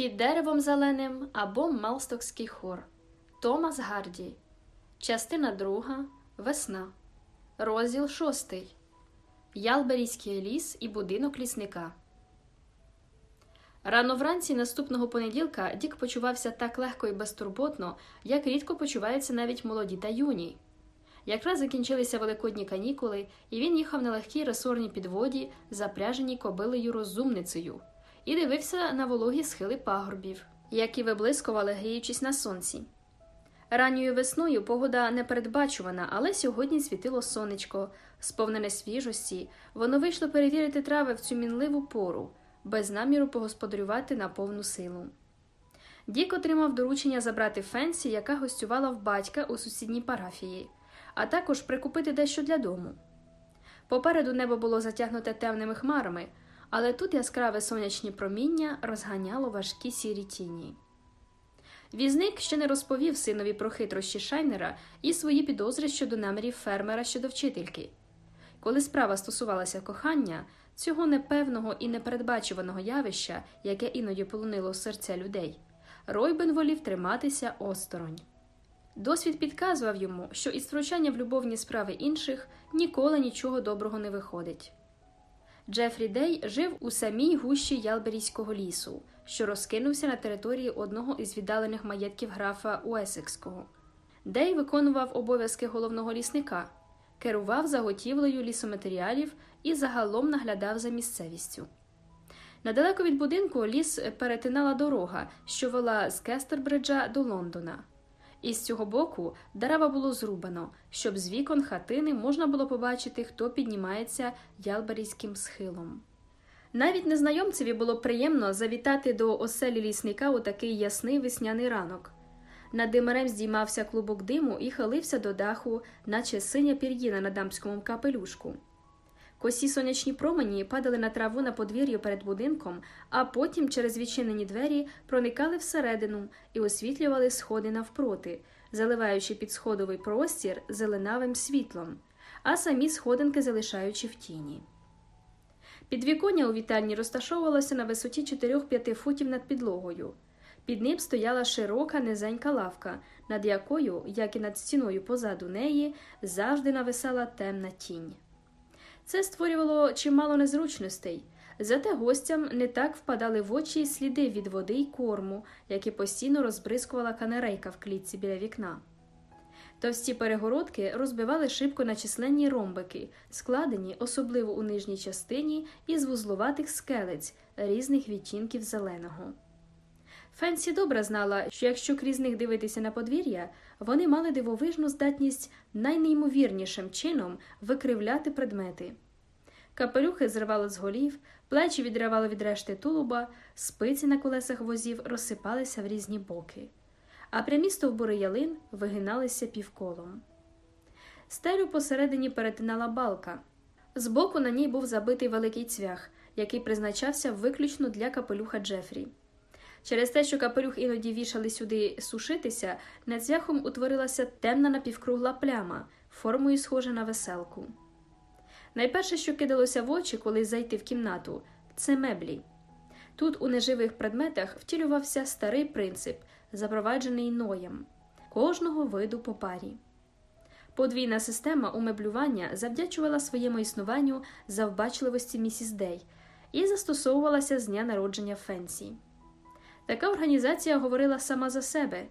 Під деревом зеленим або Малстокський хор Томас Гарді. Частина друга. Весна. Розділ шостий. Ялберійський ліс і будинок лісника. Рано вранці наступного понеділка Дік почувався так легко і безтурботно, як рідко почуваються навіть молоді та юні. Якраз закінчилися великодні канікули, і він їхав на легкій ресорній підводі, запряженій кобилею розумницею, і дивився на вологі схили пагорбів, які виблискували, гріючись на сонці. Ранньою весною погода непередбачувана, але сьогодні світило сонечко, сповнене свіжості, воно вийшло перевірити трави в цю мінливу пору, без наміру погосподарювати на повну силу. Дік отримав доручення забрати Фенсі, яка гостювала в батька у сусідній парафії, а також прикупити дещо для дому. Попереду небо було затягнуте темними хмарами, але тут яскраве сонячні проміння розганяло важкі сірі тіні. Візник ще не розповів синові про хитрощі Шайнера і свої підозри щодо намірів фермера щодо вчительки. Коли справа стосувалася кохання, цього непевного і непередбачуваного явища, яке іноді полонило серця людей, Ройбен волів триматися осторонь. Досвід підказував йому, що із втручання в любовні справи інших ніколи нічого доброго не виходить. Джефрі Дей жив у самій гущі Ялберійського лісу, що розкинувся на території одного із віддалених маєтків графа Уесекського. Дей виконував обов'язки головного лісника, керував заготівлею лісоматеріалів і загалом наглядав за місцевістю. Недалеко від будинку ліс перетинала дорога, що вела з Кестербриджа до Лондона. Із цього боку дерева було зрубано, щоб з вікон хатини можна було побачити, хто піднімається ялбарійським схилом. Навіть незнайомцеві було приємно завітати до оселі лісника у такий ясний весняний ранок. Над димарем здіймався клубок диму і хилився до даху, наче синя пір'їна на дамському капелюшку. Косі сонячні промені падали на траву на подвір'ю перед будинком, а потім через відчинені двері проникали всередину і освітлювали сходи навпроти, заливаючи підсходовий простір зеленавим світлом, а самі сходинки залишаючи в тіні. Підвіконня у вітальні розташовувалося на висоті 4-5 футів над підлогою. Під ним стояла широка низенька лавка, над якою, як і над стіною позаду неї, завжди нависала темна тінь. Це створювало чимало незручностей, зате гостям не так впадали в очі сліди від води й корму, які постійно розбризкувала канарейка в клітці біля вікна. Товсті перегородки розбивали шибко на численні ромбики, складені, особливо у нижній частині, із вузловатих скелець різних відтінків зеленого. Фенсі добре знала, що якщо крізь них дивитися на подвір'я, вони мали дивовижну здатність найнеймовірнішим чином викривляти предмети. Капелюхи зривало з голів, плечі відривало від решти тулуба, спиці на колесах возів розсипалися в різні боки, а прямі стовбури ялин вигиналися півколом. Стелю посередині перетинала балка. Збоку на ній був забитий великий цвях, який призначався виключно для капелюха Джефрі. Через те, що капелюх іноді вішали сюди сушитися, над цвяхом утворилася темна напівкругла пляма, формою схожа на веселку. Найперше, що кидалося в очі, коли зайти в кімнату, це меблі. Тут у неживих предметах втілювався старий принцип, запроваджений Ноєм кожного виду по парі. Подвійна система умеблювання завдячувала своєму існуванню завбачливості місіс Дей і застосовувалася з дня народження Фенсі. Така організація говорила сама за себе.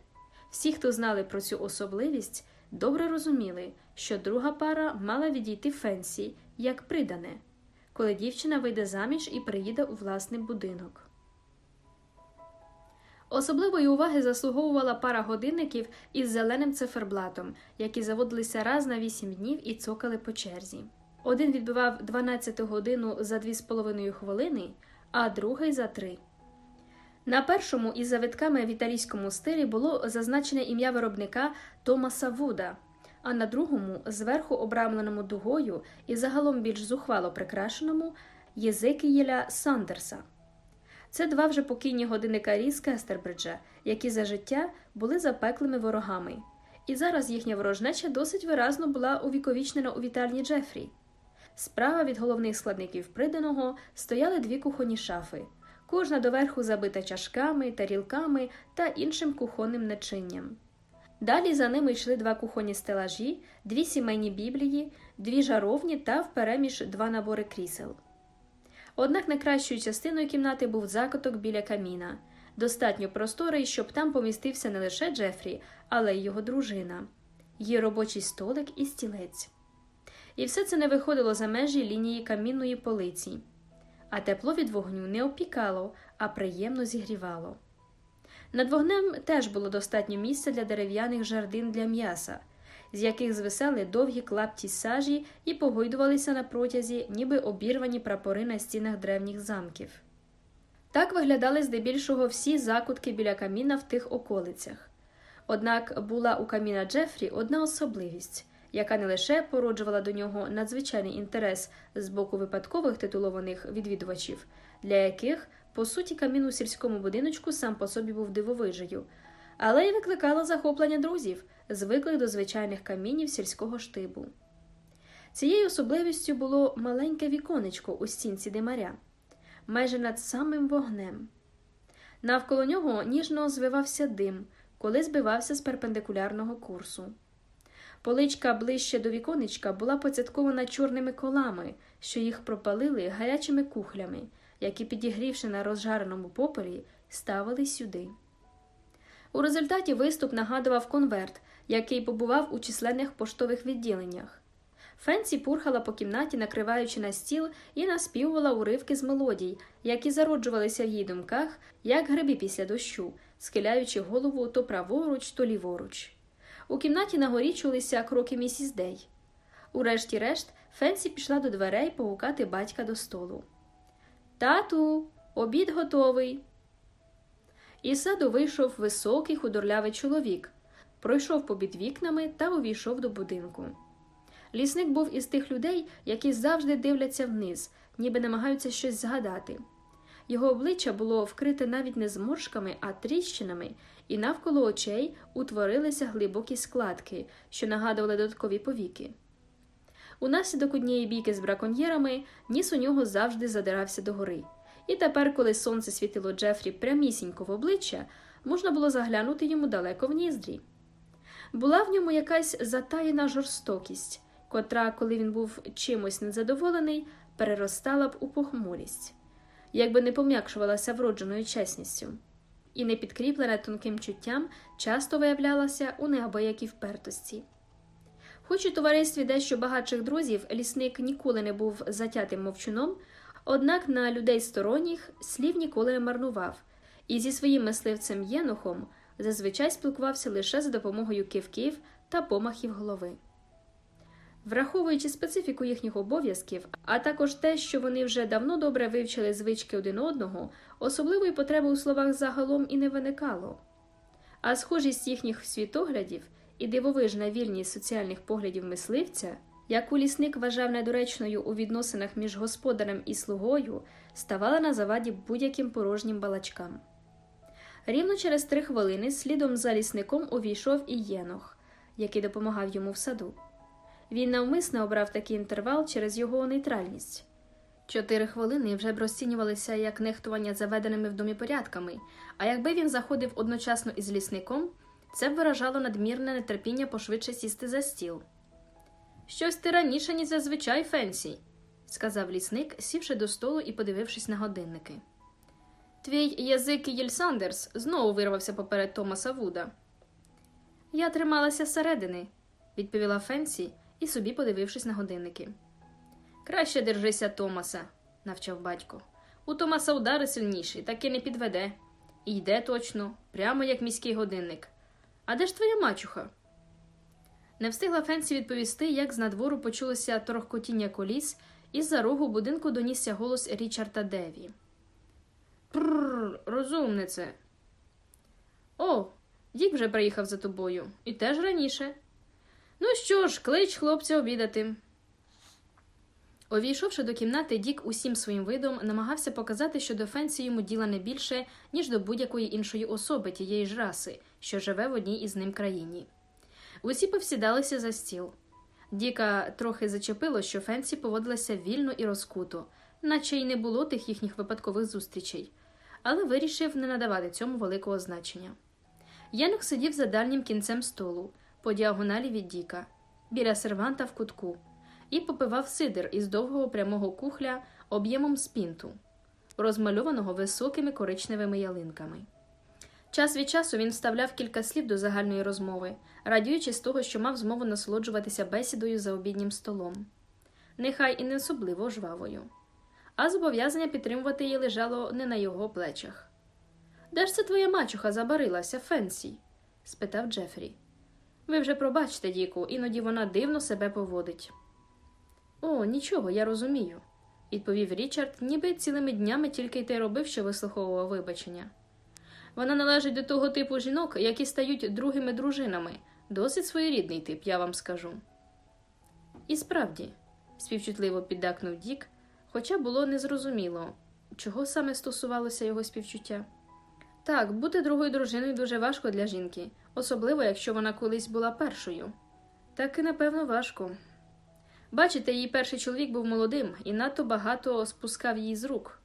Всі, хто знали про цю особливість, добре розуміли, що друга пара мала відійти Фенсі як придане, коли дівчина вийде заміж і приїде у власний будинок. Особливої уваги заслуговувала пара годинників із зеленим циферблатом, які заводилися раз на вісім днів і цокали по черзі. Один відбивав 12 годину за 2,5 хвилини, а другий за 3. На першому із завитками в італійському стилі було зазначене ім'я виробника Томаса Вуда, а на другому, зверху обрамленому дугою і загалом більш зухвало прикрашеному Єзекієля Сандерса. Це два вже покійні годинникарі з Кестербриджа, які за життя були запеклими ворогами, і зараз їхня ворожнеча досить виразно була увіковічнена у вітальні Джефрі. Справа від головних складників приданого стояли дві кухонні шафи, кожна доверху забита чашками, тарілками та іншим кухонним начинням. Далі за ними йшли два кухонні стелажі, дві сімейні біблії, дві жаровні та впереміж два набори крісел. Однак найкращою частиною кімнати був закуток біля каміна, достатньо просторий, щоб там помістився не лише Джефрі, але й його дружина, її робочий столик і стілець. І все це не виходило за межі лінії камінної полиці, а тепло від вогню не опікало, а приємно зігрівало. Над вогнем теж було достатньо місця для дерев'яних жардин для м'яса, з яких звисали довгі клапті сажі і погойдувалися на протязі, ніби обірвані прапори на стінах древніх замків. Так виглядали здебільшого всі закутки біля каміна в тих околицях. Однак була у каміна Джефрі одна особливість, яка не лише породжувала до нього надзвичайний інтерес з боку випадкових титулованих відвідувачів, для яких, по суті, камін у сільському будиночку сам по собі був дивовижею, але й викликала захоплення друзів, звиклих до звичайних камінів сільського штибу. Цією особливістю було маленьке віконечко у стінці димаря, майже над самим вогнем. Навколо нього ніжно звивався дим, коли збивався з перпендикулярного курсу. Поличка ближче до віконечка була поцяткована чорними колами, що їх пропалили гарячими кухлями, які, підігрівши на розжареному попелі, ставили сюди. У результаті виступ нагадував конверт, який побував у численних поштових відділеннях. Фенсі пурхала по кімнаті, накриваючи на стіл, і наспівувала уривки з мелодій, які зароджувалися в її думках, як гриби після дощу, схиляючи голову то праворуч, то ліворуч. У кімнаті нагорі чулися кроки місіс Дей. Урешті-решт, Фенсі пішла до дверей погукати батька до столу. Тату, обід готовий. Із саду вийшов високий худорлявий чоловік, пройшов побід вікнами та увійшов до будинку. Лісник був із тих людей, які завжди дивляться вниз, ніби намагаються щось згадати. Його обличчя було вкрите навіть не зморшками, а тріщинами, і навколо очей утворилися глибокі складки, що нагадували додаткові повіки. Унаслідок однієї бійки з браконьєрами ніс у нього завжди задирався догори, і тепер, коли сонце світило Джефрі прямісінько в обличчя, можна було заглянути йому далеко в ніздрі. Була в ньому якась затаєна жорстокість, котра, коли він був чимось незадоволений, переростала б у похмурість, якби не пом'якшувалася вродженою чесністю, і не підкріплена тонким чуттям, часто виявлялася у неабиякій впертості. Хоч у товаристві дещо багатших друзів лісник ніколи не був затятим мовчуном, однак на людей сторонніх слів ніколи не марнував, і зі своїм мисливцем Єнухом зазвичай спілкувався лише за допомогою кивків та помахів голови. Враховуючи специфіку їхніх обов'язків, а також те, що вони вже давно добре вивчили звички один одного, особливої потреби у словах загалом і не виникало. А схожість їхніх світоглядів і дивовижна вільність соціальних поглядів мисливця, яку лісник вважав недоречною у відносинах між господарем і слугою, ставала на заваді будь-яким порожнім балачкам. Рівно через три хвилини слідом за лісником увійшов і Єнох, який допомагав йому в саду. Він навмисно обрав такий інтервал через його нейтральність. Чотири хвилини вже б розцінювалися як нехтування заведеними в домі порядками, а якби він заходив одночасно із лісником, це б виражало надмірне нетерпіння пошвидше сісти за стіл. Щось ти раніше, ніж зазвичай, Фенсі, сказав лісник, сівши до столу і подивившись на годинники. Твій Езекієль Сандерс знову вирвався поперед Томаса Вуда. Я трималася зсередини, відповіла Фенсі і собі подивившись на годинники. Краще держися, Томаса, навчав батько. У Томаса удари сильніші, такий не підведе. І йде точно, прямо як міський годинник. А де ж твоя мачуха? Не встигла Фенсі відповісти, як з надвору почулося торохкотіння коліс, і з-за рогу будинку донісся голос Річарда Дьюї. Прррр, розумнице. О, Дік вже приїхав за тобою, і теж раніше. Ну що ж, клич хлопця обідати. Увійшовши до кімнати, Дік усім своїм видом намагався показати, що до Фенсі йому діла не більше, ніж до будь-якої іншої особи тієї ж раси, що живе в одній із ним країні. Усі повсідалися за стіл. Діка трохи зачепило, що Фенсі поводилася вільно і розкуто, наче й не було тих їхніх випадкових зустрічей. але вирішив не надавати цьому великого значення. Єнок сидів за дальнім кінцем столу, по діагоналі від Діка, біля серванта в кутку, і попивав сидр із довгого прямого кухля об'ємом спінту, розмальованого високими коричневими ялинками. Час від часу він вставляв кілька слів до загальної розмови, радіючи з того, що мав змогу насолоджуватися бесідою за обіднім столом, нехай і не особливо жвавою. А зобов'язання підтримувати її лежало не на його плечах. Де ж це твоя мачуха забарилася, Фенсі? спитав Джефрі. Ви вже пробачте, Діку, іноді вона дивно себе поводить. О, нічого, я розумію, відповів Річард, ніби цілими днями тільки й те робив, що вислуховував вибачення. Вона належить до того типу жінок, які стають другими дружинами, досить своєрідний тип, я вам скажу. І справді, співчутливо піддакнув Дік, хоча було незрозуміло, чого саме стосувалося його співчуття. Так, бути другою дружиною дуже важко для жінки, особливо якщо вона колись була першою. Так і напевно важко. Бачите, її перший чоловік був молодим і надто багато спускав її з рук.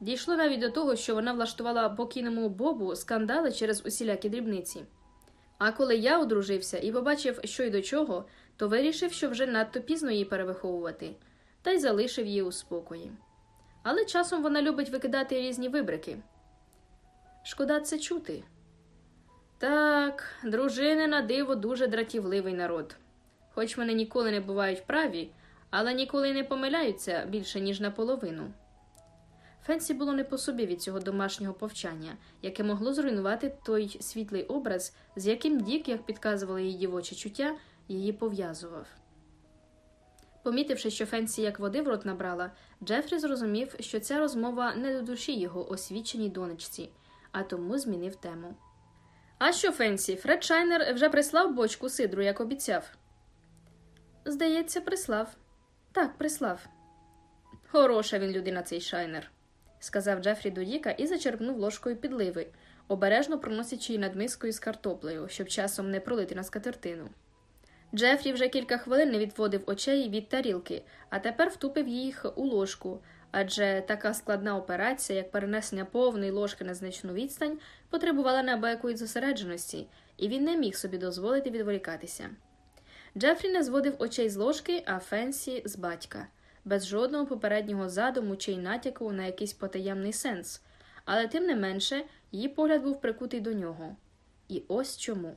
Дійшло навіть до того, що вона влаштувала покійному Бобу скандали через усілякі дрібниці. А коли я одружився і побачив, що й до чого, то вирішив, що вже надто пізно її перевиховувати, та й залишив її у спокої. Але часом вона любить викидати різні вибрики. Шкода це чути. Так, дружини на диво дуже дратівливий народ. Хоч вони ніколи не бувають праві, але ніколи не помиляються більше, ніж наполовину. Фенсі було не по собі від цього домашнього повчання, яке могло зруйнувати той світлий образ, з яким Дік, як підказували її дівочі чуття, її пов'язував. Помітивши, що Фенсі як води в рот набрала, Джефрі зрозумів, що ця розмова не до душі його освіченій донечці, а тому змінив тему. А що, Фенсі, Фред Шайнер вже прислав бочку сидру, як обіцяв? Здається, прислав. Так, прислав. Хороша він людина, цей Шайнер, сказав Джефрі до Діка і зачерпнув ложкою підливи, обережно проносячи її над мискою з картоплею, щоб часом не пролити на скатертину. Джефрі вже кілька хвилин не відводив очей від тарілки, а тепер втупив їх у ложку, адже така складна операція, як перенесення повної ложки на значну відстань, потребувала неабиякої зосередженості, і він не міг собі дозволити відволікатися. Джефрі не зводив очей з ложки, а Фенсі з батька, без жодного попереднього задуму чи й натяку на якийсь потаємний сенс, але тим не менше її погляд був прикутий до нього. І ось чому.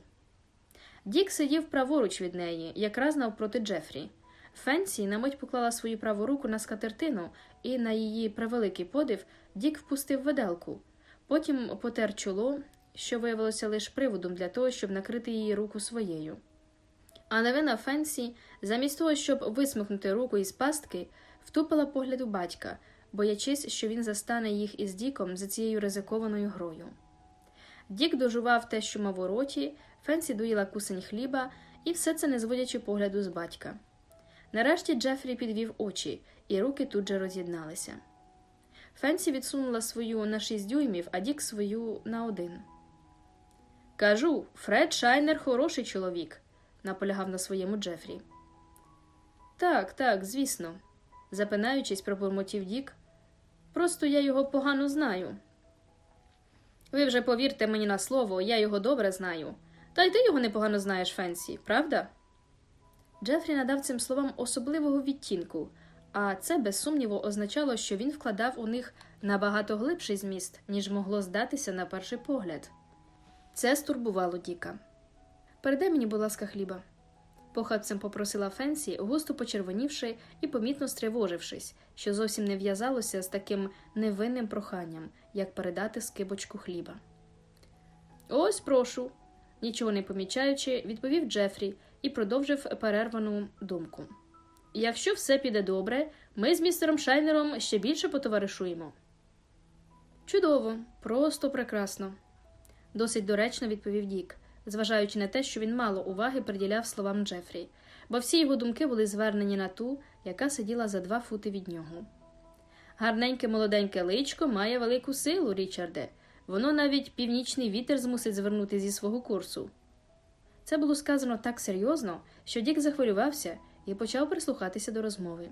Дік сидів праворуч від неї, якраз навпроти Джефрі. Фенсі на мить поклала свою праву руку на скатертину, і на її превеликий подив Дік впустив виделку, потім потер чоло, що виявилося лише приводом для того, щоб накрити її руку своєю. А невинна Фенсі, замість того, щоб висмикнути руку із пастки, втупила погляд у батька, боячись, що він застане їх із Діком за цією ризикованою грою. Дік дожував те, що мав у роті, Фенсі доїла кусень хліба, і все це не зводячи погляду з батька. Нарешті Джефрі підвів очі, і руки тут же роз'єдналися. Фенсі відсунула свою на шість дюймів, а Дік свою на один. Кажу, Фред Шайнер хороший чоловік, наполягав на своєму Джефрі. Так, так, звісно, запинаючись, пробурмотів Дік. Просто я його погано знаю. Ви вже повірте мені на слово, я його добре знаю. Та й ти його непогано знаєш, Фенсі, правда? Джефрі надав цим словам особливого відтінку, а це, без сумніву, означало, що він вкладав у них набагато глибший зміст, ніж могло здатися на перший погляд. Це стурбувало Діка. Передай мені, будь ласка, хліба. Похапцем попросила Фенсі, густо почервонівши і помітно стривожившись, що зовсім не в'язалося з таким невинним проханням, як передати скибочку хліба. Ось прошу, нічого не помічаючи, відповів Джефрі і продовжив перервану думку. Якщо все піде добре, ми з містером Шайнером ще більше потоваришуємо. Чудово, просто прекрасно, досить доречно відповів Дік, зважаючи на те, що він мало уваги приділяв словам Джефрі, бо всі його думки були звернені на ту, яка сиділа за два фути від нього. Гарненьке молоденьке личко має велику силу, Річарде. Воно навіть північний вітер змусить звернути зі свого курсу. Це було сказано так серйозно, що Дік захвилювався і почав прислухатися до розмови.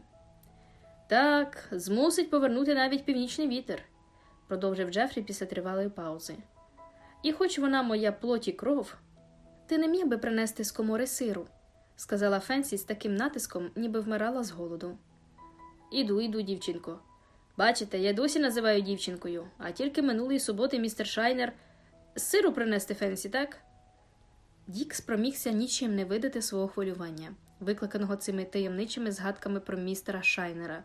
Так, змусить повернути навіть північний вітер. продовжив Джефрі після тривалої паузи. І хоч вона моя плоть і кров, ти не міг би принести з комори сиру, сказала Фенсі з таким натиском, ніби вмирала з голоду. Іду, іду, дівчинко. Бачите, я досі називаю дівчинкою, а тільки минулої суботи містер Шайнер сиру принести Фенсі, так? Дік спромігся нічим не видати свого хвилювання, викликаного цими таємничими згадками про містера Шайнера.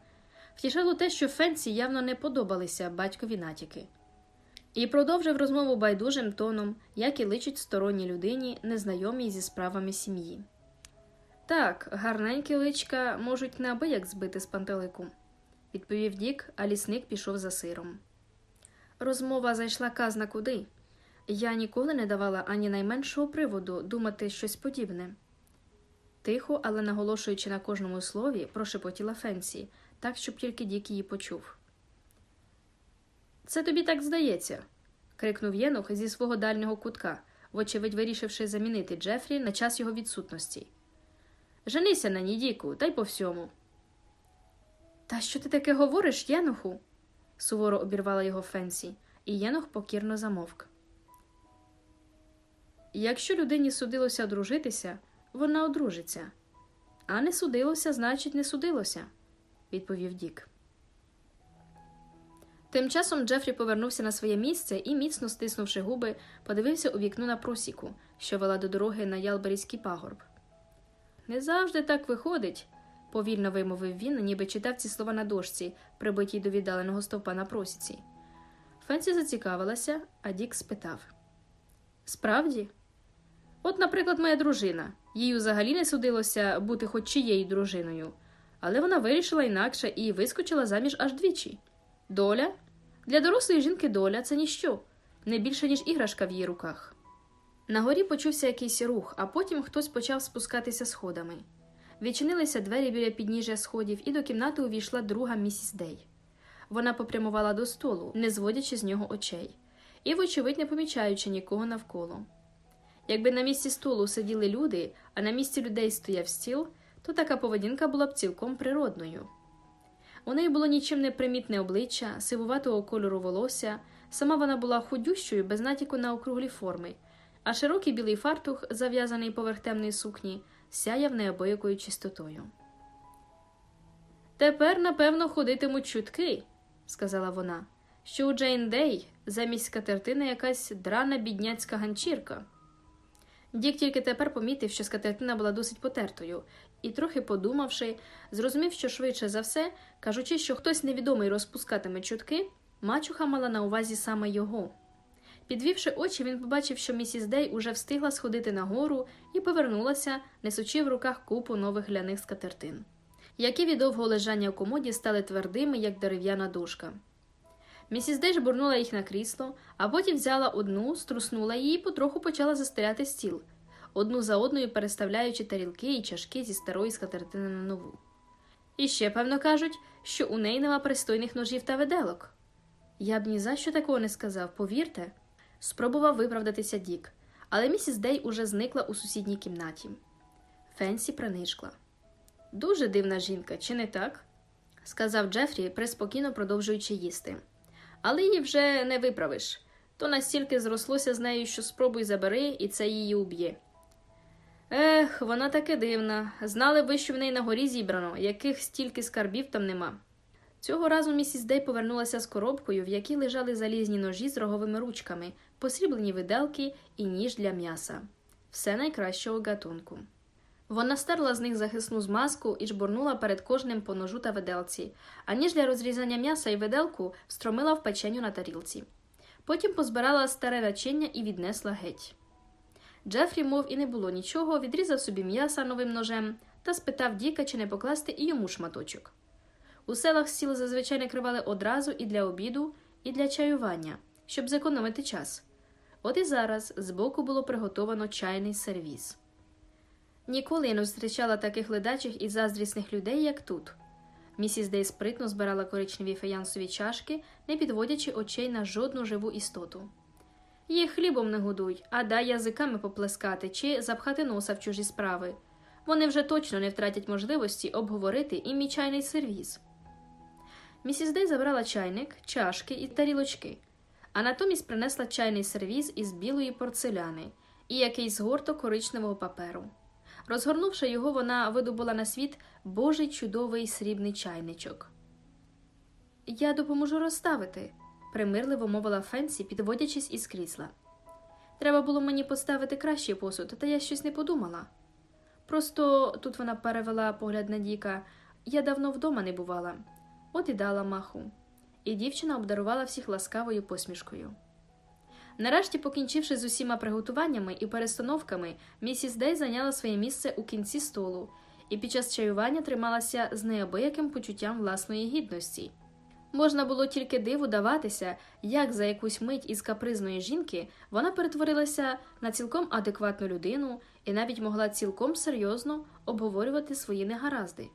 Втішало те, що Фенсі явно не подобалися батькові натяки. І продовжив розмову байдужим тоном, як і личить сторонній людині, незнайомій зі справами сім'ї. Так, гарненькі личка можуть неабияк збити з пантелику, відповів Дік, а лісник пішов за сиром. Розмова зайшла казна куди. Я ніколи не давала ані найменшого приводу думати щось подібне. Тихо, але наголошуючи на кожному слові, прошепотіла Фенсі, так, щоб тільки Дік її почув. Це тобі так здається. крикнув Єнух зі свого дальнього кутка, вочевидь вирішивши замінити Джефрі на час його відсутності. Женися на ній, Діку, та й по всьому. Та що ти таке говориш, Єнуху? суворо обірвала його Фенсі, і Єнух покірно замовк. Якщо людині судилося одружитися, вона одружиться, а не судилося, значить, не судилося, відповів Дік. Тим часом Джефрі повернувся на своє місце і, міцно стиснувши губи, подивився у вікно на просіку, що вела до дороги на Ялберійський пагорб. Не завжди так виходить, повільно вимовив він, ніби читав ці слова на дошці, прибитій до віддаленого стовпа на просіці. Фенсі зацікавилася, а Дік спитав Справді? От, наприклад, моя дружина. Їй взагалі не судилося бути хоч чиєю дружиною, але вона вирішила інакше і вискочила заміж аж двічі. Доля? Для дорослої жінки доля це ніщо, не більше, ніж іграшка в її руках. На горі почувся якийсь рух, а потім хтось почав спускатися сходами. Відчинилися двері біля підніжжя сходів, і до кімнати увійшла друга місіс Дей. Вона попрямувала до столу, не зводячи з нього очей, і, вочевидь, не помічаючи нікого навколо. Якби на місці столу сиділи люди, а на місці людей стояв стіл, то така поведінка була б цілком природною. У неї було нічим не примітне обличчя, сивуватого кольору волосся, сама вона була худющою, без натяку на округлі форми, а широкий білий фартух, зав'язаний поверх темної сукні, сяяв неабиякою чистотою. Тепер, напевно, ходитимуть чутки, сказала вона, що у Джейн Дей замість скатертини якась драна бідняцька ганчірка. Дік тільки тепер помітив, що скатертина була досить потертою, і, трохи подумавши, зрозумів, що швидше за все, кажучи, що хтось невідомий розпускатиме чутки, мачуха мала на увазі саме його. Підвівши очі, він побачив, що місіс Дей уже встигла сходити нагору і повернулася, несучи в руках купу нових гляних скатертин, які від довгого лежання в комоді стали твердими, як дерев'яна дошка. Місіс Дей жбурнула їх на крісло, а потім взяла одну, струснула її і потроху почала застеляти стіл, одну за одною переставляючи тарілки і чашки зі старої скатертини на нову. І ще, певно, кажуть, що у неї нема пристойних ножів та виделок. Я б ні за що такого не сказав, повірте. Спробував виправдатися Дік, але місіс Дей уже зникла у сусідній кімнаті. Фенсі принишкла. Дуже дивна жінка, чи не так? сказав Джефрі, приспокійно продовжуючи їсти. Але її вже не виправиш. То настільки зрослося з нею, що спробуй забери, і це її уб'є. Ех, вона таки дивна. Знали ви, що в неї на горі зібрано, яких стільки скарбів там нема. Цього разу місіс Дей повернулася з коробкою, в якій лежали залізні ножі з роговими ручками, посріблені виделки і ніж для м'яса все найкращого гатунку. Вона стерла з них захисну змазку і жбурнула перед кожним по ножу та виделці, а ніж для розрізання м'яса і виделку встромила в печеню на тарілці. Потім позбирала старе начиння і віднесла геть. Джефрі, мов і не було нічого, відрізав собі м'яса новим ножем та спитав Діка, чи не покласти і йому шматочок. У селах сіл зазвичай накривали одразу і для обіду, і для чаювання, щоб зекономити час. От і зараз збоку було приготовано чайний сервіз. Ніколи я не зустрічала таких ледачих і заздрісних людей, як тут. Місіс Дей спритно збирала коричневі фаянсові чашки, не підводячи очей на жодну живу істоту. Їх хлібом не годуй, а дай язиками поплескати чи запхати носа в чужі справи. Вони вже точно не втратять можливості обговорити і мій чайний сервіз. Місіс Дей забрала чайник, чашки і тарілочки, а натомість принесла чайний сервіз із білої порцеляни і якийсь згорток коричневого паперу. Розгорнувши його, вона видобула на світ божий чудовий срібний чайничок. Я допоможу розставити, примирливо мовила Фенсі, підводячись із крісла. Треба було мені поставити кращий посуд, та я щось не подумала. Просто тут вона перевела погляд на Діка. Я давно вдома не бувала, от і дала маху. І дівчина обдарувала всіх ласкавою посмішкою. Нарешті, покінчивши з усіма приготуваннями і перестановками, місіс Дей зайняла своє місце у кінці столу і під час чаювання трималася з неабияким почуттям власної гідності. Можна було тільки диву даватися, як за якусь мить із капризної жінки вона перетворилася на цілком адекватну людину і навіть могла цілком серйозно обговорювати свої негаразди.